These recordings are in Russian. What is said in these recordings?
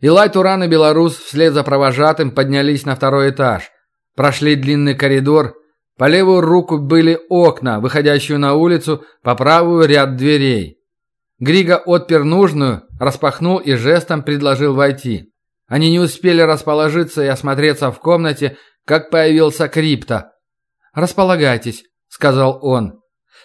Илай Туран и Белорус вслед за провожатым поднялись на второй этаж. Прошли длинный коридор. По левую руку были окна, выходящие на улицу, по правую ряд дверей. Григо отпер нужную, распахнул и жестом предложил войти. Они не успели расположиться и осмотреться в комнате, как появился Крипто. «Располагайтесь», — сказал он.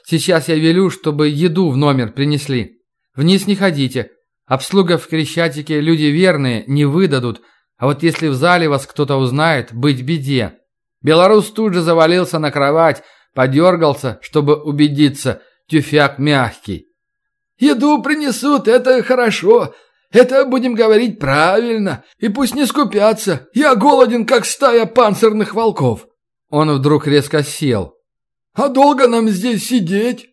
«Сейчас я велю, чтобы еду в номер принесли. Вниз не ходите. Обслуга в Крещатике люди верные, не выдадут. А вот если в зале вас кто-то узнает, быть беде». Белорус тут же завалился на кровать, подергался, чтобы убедиться, тюфяк мягкий. «Еду принесут, это хорошо. Это будем говорить правильно. И пусть не скупятся. Я голоден, как стая панцирных волков». Он вдруг резко сел. «А долго нам здесь сидеть?»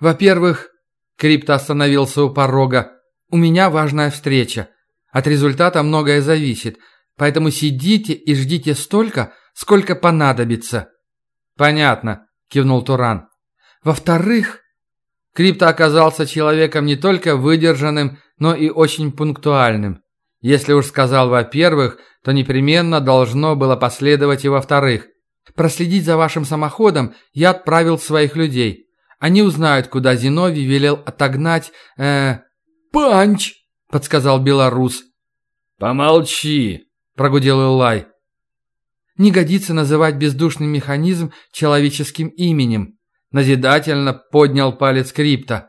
«Во-первых...» Крипто остановился у порога. «У меня важная встреча. От результата многое зависит. Поэтому сидите и ждите столько, сколько понадобится». «Понятно», — кивнул Туран. «Во-вторых...» Крипто оказался человеком не только выдержанным, но и очень пунктуальным. Если уж сказал «во-первых», то непременно должно было последовать и во-вторых. Проследить за вашим самоходом я отправил своих людей. Они узнают, куда Зиновий велел отогнать... Э, «Панч!» — подсказал белорус. «Помолчи!» — прогудел Илай. «Не годится называть бездушный механизм человеческим именем», — назидательно поднял палец крипта.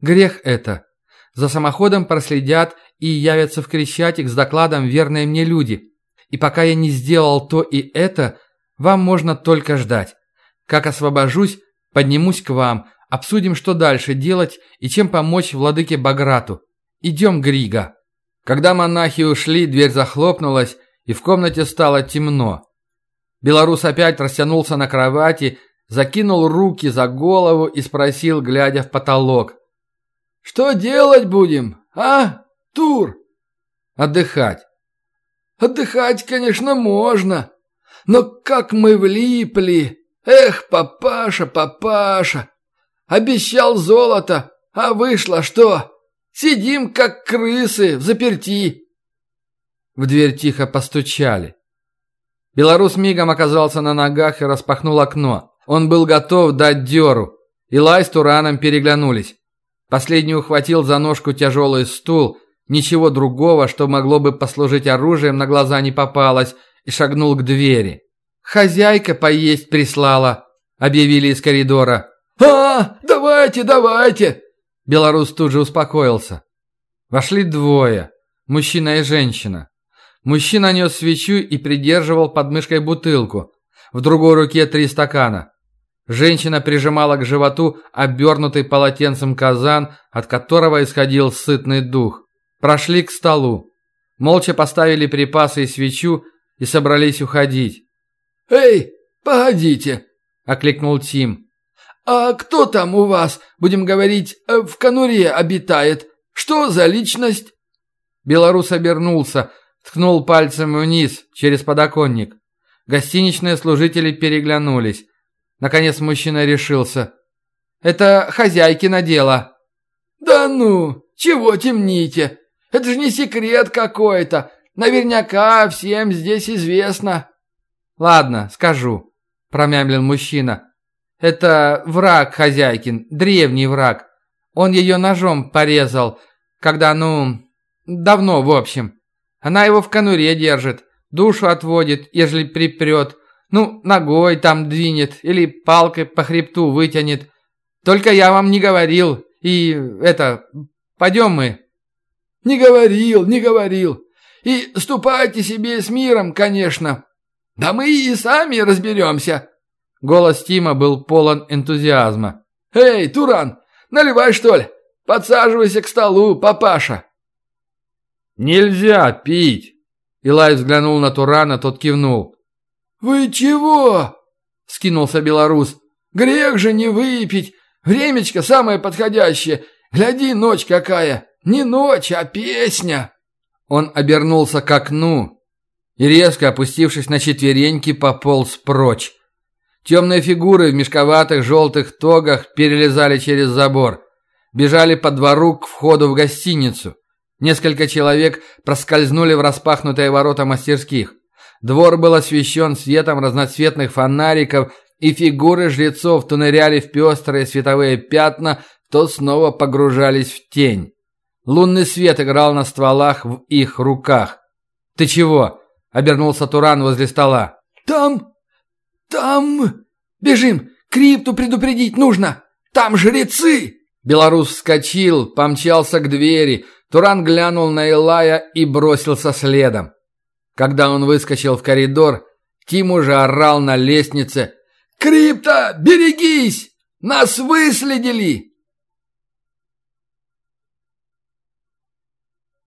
«Грех это. За самоходом проследят и явятся в Крещатик с докладом верные мне люди. И пока я не сделал то и это, вам можно только ждать. Как освобожусь, поднимусь к вам, обсудим, что дальше делать и чем помочь владыке Баграту. Идем, Грига». Когда монахи ушли, дверь захлопнулась, и в комнате стало темно. Белорус опять растянулся на кровати, закинул руки за голову и спросил, глядя в потолок. «Что делать будем, а, Тур?» «Отдыхать». «Отдыхать, конечно, можно. Но как мы влипли! Эх, папаша, папаша! Обещал золото, а вышло что? Сидим, как крысы, в заперти!» В дверь тихо постучали. Белорус мигом оказался на ногах и распахнул окно. Он был готов дать дёру. Илай с Тураном переглянулись. Последний ухватил за ножку тяжелый стул, ничего другого, что могло бы послужить оружием, на глаза не попалось, и шагнул к двери. «Хозяйка поесть прислала», — объявили из коридора. «А, давайте, давайте!» Белорус тут же успокоился. Вошли двое, мужчина и женщина. Мужчина нес свечу и придерживал под мышкой бутылку. В другой руке три стакана. Женщина прижимала к животу обернутый полотенцем казан, от которого исходил сытный дух. Прошли к столу. Молча поставили припасы и свечу и собрались уходить. «Эй, погодите!» – окликнул Тим. «А кто там у вас, будем говорить, э, в конуре обитает? Что за личность?» Белорус обернулся, ткнул пальцем вниз, через подоконник. Гостиничные служители переглянулись. Наконец мужчина решился. «Это хозяйкино дело». «Да ну, чего темните? Это же не секрет какой-то. Наверняка всем здесь известно». «Ладно, скажу», – промямлил мужчина. «Это враг хозяйкин, древний враг. Он ее ножом порезал, когда, ну, давно, в общем. Она его в конуре держит, душу отводит, ежели припрет. Ну, ногой там двинет или палкой по хребту вытянет. Только я вам не говорил. И это, пойдем мы». «Не говорил, не говорил. И ступайте себе с миром, конечно. Да мы и сами разберемся». Голос Тима был полон энтузиазма. «Эй, Туран, наливай, что ли? Подсаживайся к столу, папаша». «Нельзя пить!» Илай взглянул на Турана, тот кивнул. «Вы чего?» – скинулся белорус. «Грех же не выпить. Времечко самое подходящее. Гляди, ночь какая. Не ночь, а песня». Он обернулся к окну и, резко опустившись на четвереньки, пополз прочь. Темные фигуры в мешковатых желтых тогах перелезали через забор. Бежали по двору к входу в гостиницу. Несколько человек проскользнули в распахнутые ворота мастерских. Двор был освещен светом разноцветных фонариков, и фигуры жрецов то ныряли в пестрые световые пятна, то снова погружались в тень. Лунный свет играл на стволах в их руках. «Ты чего?» — обернулся Туран возле стола. «Там... там... Бежим! Крипту предупредить нужно! Там жрецы!» Белорус вскочил, помчался к двери. Туран глянул на Илая и бросился следом. Когда он выскочил в коридор, Тим уже орал на лестнице. «Крипто, берегись! Нас выследили!»